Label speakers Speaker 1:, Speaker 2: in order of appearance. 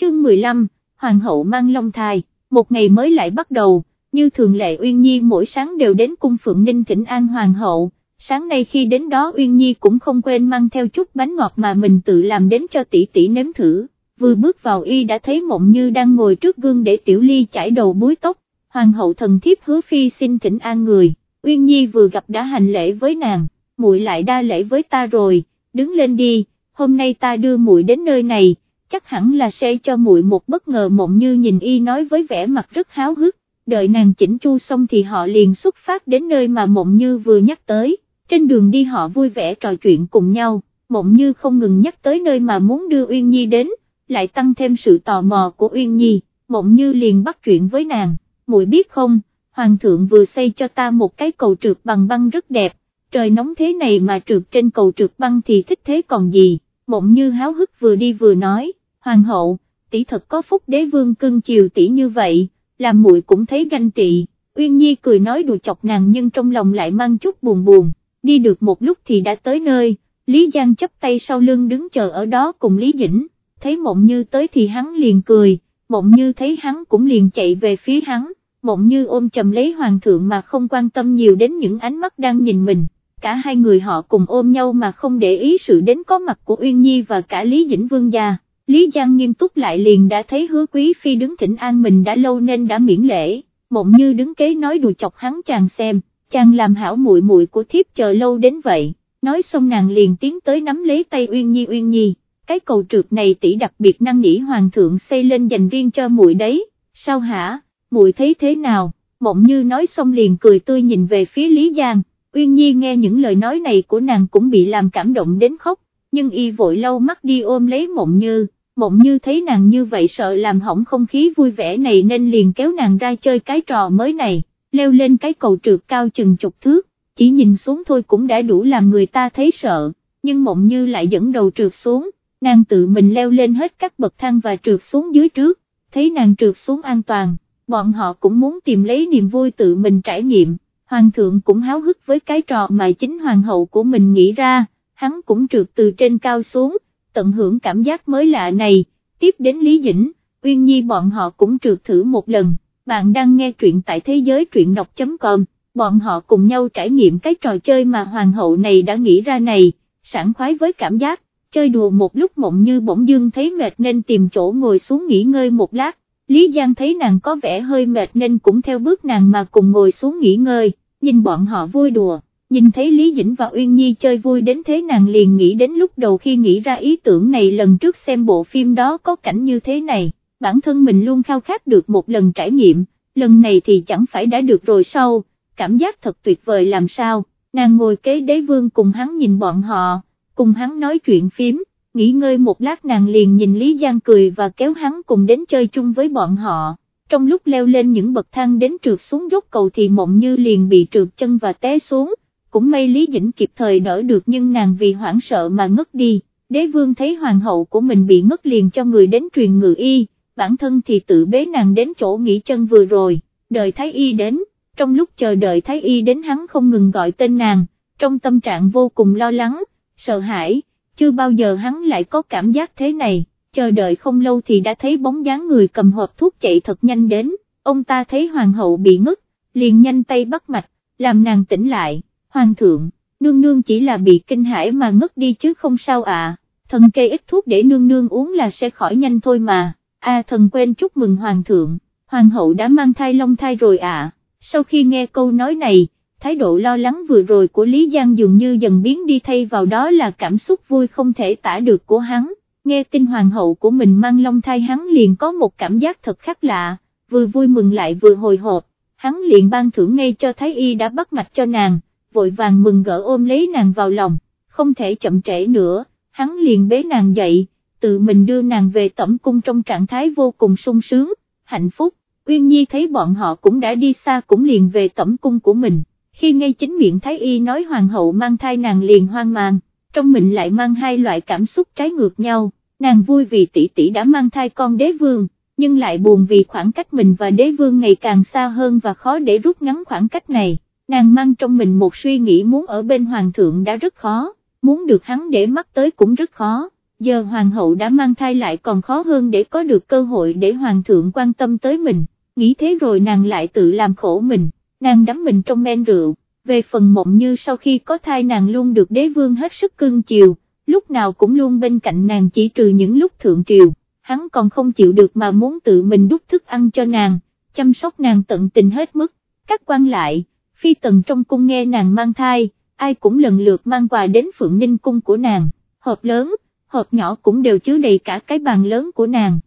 Speaker 1: chương 15, Hoàng hậu mang long thai, một ngày mới lại bắt đầu, như thường lệ Uyên Nhi mỗi sáng đều đến cung Phượng Ninh thỉnh an Hoàng hậu, sáng nay khi đến đó Uyên Nhi cũng không quên mang theo chút bánh ngọt mà mình tự làm đến cho tỷ tỷ nếm thử, vừa bước vào y đã thấy mộng như đang ngồi trước gương để tiểu ly chải đầu búi tóc, Hoàng hậu thần thiếp hứa phi xin thỉnh an người, Uyên Nhi vừa gặp đã hành lễ với nàng, muội lại đa lễ với ta rồi, đứng lên đi, hôm nay ta đưa muội đến nơi này chắc hẳn là sẽ cho muội một bất ngờ mộng như nhìn y nói với vẻ mặt rất háo hức, đợi nàng chỉnh chu xong thì họ liền xuất phát đến nơi mà mộng như vừa nhắc tới, trên đường đi họ vui vẻ trò chuyện cùng nhau, mộng như không ngừng nhắc tới nơi mà muốn đưa Uyên Nhi đến, lại tăng thêm sự tò mò của Uyên Nhi, mộng như liền bắt chuyện với nàng, muội biết không, Hoàng thượng vừa xây cho ta một cái cầu trượt bằng băng rất đẹp, trời nóng thế này mà trượt trên cầu trượt băng thì thích thế còn gì, mộng như háo hức vừa đi vừa nói hoàng hậu, tỷ thật có phúc đế vương cưng chiều tỷ như vậy, làm muội cũng thấy ganh tị, Uyên Nhi cười nói đùa chọc nàng nhưng trong lòng lại mang chút buồn buồn, đi được một lúc thì đã tới nơi, Lý Giang chấp tay sau lưng đứng chờ ở đó cùng Lý Dĩnh, thấy mộng như tới thì hắn liền cười, mộng như thấy hắn cũng liền chạy về phía hắn, mộng như ôm chầm lấy hoàng thượng mà không quan tâm nhiều đến những ánh mắt đang nhìn mình, cả hai người họ cùng ôm nhau mà không để ý sự đến có mặt của Uyên Nhi và cả Lý Dĩnh Vương gia. Lý Giang nghiêm túc lại liền đã thấy hứa quý phi đứng thỉnh an mình đã lâu nên đã miễn lễ, mộng như đứng kế nói đùa chọc hắn chàng xem, chàng làm hảo muội muội của thiếp chờ lâu đến vậy, nói xong nàng liền tiến tới nắm lấy tay Uyên Nhi Uyên Nhi, cái cầu trượt này tỷ đặc biệt năng nỉ hoàng thượng xây lên dành riêng cho muội đấy, sao hả, muội thấy thế nào, mộng như nói xong liền cười tươi nhìn về phía Lý Giang, Uyên Nhi nghe những lời nói này của nàng cũng bị làm cảm động đến khóc, nhưng y vội lâu mắt đi ôm lấy mộng như mộng như thấy nàng như vậy sợ làm hỏng không khí vui vẻ này nên liền kéo nàng ra chơi cái trò mới này, leo lên cái cầu trượt cao chừng chục thước, chỉ nhìn xuống thôi cũng đã đủ làm người ta thấy sợ, nhưng mộng như lại dẫn đầu trượt xuống, nàng tự mình leo lên hết các bậc thang và trượt xuống dưới trước, thấy nàng trượt xuống an toàn, bọn họ cũng muốn tìm lấy niềm vui tự mình trải nghiệm, hoàng thượng cũng háo hức với cái trò mà chính hoàng hậu của mình nghĩ ra, hắn cũng trượt từ trên cao xuống, tận hưởng cảm giác mới lạ này, tiếp đến Lý Dĩnh, Uyên Nhi bọn họ cũng trượt thử một lần, bạn đang nghe truyện tại thế giới truyện đọc.com, bọn họ cùng nhau trải nghiệm cái trò chơi mà hoàng hậu này đã nghĩ ra này, sảng khoái với cảm giác, chơi đùa một lúc mộng như bỗng dưng thấy mệt nên tìm chỗ ngồi xuống nghỉ ngơi một lát, Lý Giang thấy nàng có vẻ hơi mệt nên cũng theo bước nàng mà cùng ngồi xuống nghỉ ngơi, nhìn bọn họ vui đùa nhìn thấy Lý Dĩnh và Uyên Nhi chơi vui đến thế nàng liền nghĩ đến lúc đầu khi nghĩ ra ý tưởng này lần trước xem bộ phim đó có cảnh như thế này, bản thân mình luôn khao khát được một lần trải nghiệm, lần này thì chẳng phải đã được rồi sau, cảm giác thật tuyệt vời làm sao, nàng ngồi kế đế vương cùng hắn nhìn bọn họ, cùng hắn nói chuyện phím, nghỉ ngơi một lát nàng liền nhìn Lý Giang cười và kéo hắn cùng đến chơi chung với bọn họ. Trong lúc leo lên những bậc thang đến trượt xuống dốc cầu thì mộng như liền bị trượt chân và té xuống, cũng may Lý Dĩnh kịp thời đỡ được nhưng nàng vì hoảng sợ mà ngất đi, đế vương thấy hoàng hậu của mình bị ngất liền cho người đến truyền ngự y, bản thân thì tự bế nàng đến chỗ nghỉ chân vừa rồi, đợi Thái Y đến, trong lúc chờ đợi Thái Y đến hắn không ngừng gọi tên nàng, trong tâm trạng vô cùng lo lắng, sợ hãi, chưa bao giờ hắn lại có cảm giác thế này, chờ đợi không lâu thì đã thấy bóng dáng người cầm hộp thuốc chạy thật nhanh đến, ông ta thấy hoàng hậu bị ngất, liền nhanh tay bắt mạch, làm nàng tỉnh lại hoàng thượng, nương nương chỉ là bị kinh hãi mà ngất đi chứ không sao ạ, thần kê ít thuốc để nương nương uống là sẽ khỏi nhanh thôi mà, a thần quên chúc mừng hoàng thượng, hoàng hậu đã mang thai long thai rồi ạ, sau khi nghe câu nói này, thái độ lo lắng vừa rồi của Lý Giang dường như dần biến đi thay vào đó là cảm xúc vui không thể tả được của hắn, nghe tin hoàng hậu của mình mang long thai hắn liền có một cảm giác thật khác lạ, vừa vui mừng lại vừa hồi hộp, hắn liền ban thưởng ngay cho thái y đã bắt mạch cho nàng vội vàng mừng gỡ ôm lấy nàng vào lòng, không thể chậm trễ nữa, hắn liền bế nàng dậy, tự mình đưa nàng về tẩm cung trong trạng thái vô cùng sung sướng, hạnh phúc, Uyên Nhi thấy bọn họ cũng đã đi xa cũng liền về tẩm cung của mình, khi nghe chính miệng Thái Y nói hoàng hậu mang thai nàng liền hoang mang, trong mình lại mang hai loại cảm xúc trái ngược nhau, nàng vui vì tỷ tỷ đã mang thai con đế vương, nhưng lại buồn vì khoảng cách mình và đế vương ngày càng xa hơn và khó để rút ngắn khoảng cách này nàng mang trong mình một suy nghĩ muốn ở bên hoàng thượng đã rất khó, muốn được hắn để mắt tới cũng rất khó, giờ hoàng hậu đã mang thai lại còn khó hơn để có được cơ hội để hoàng thượng quan tâm tới mình, nghĩ thế rồi nàng lại tự làm khổ mình, nàng đắm mình trong men rượu, về phần mộng như sau khi có thai nàng luôn được đế vương hết sức cưng chiều, lúc nào cũng luôn bên cạnh nàng chỉ trừ những lúc thượng triều, hắn còn không chịu được mà muốn tự mình đút thức ăn cho nàng, chăm sóc nàng tận tình hết mức, các quan lại, khi tần trong cung nghe nàng mang thai, ai cũng lần lượt mang quà đến phượng ninh cung của nàng, hộp lớn, hộp nhỏ cũng đều chứa đầy cả cái bàn lớn của nàng.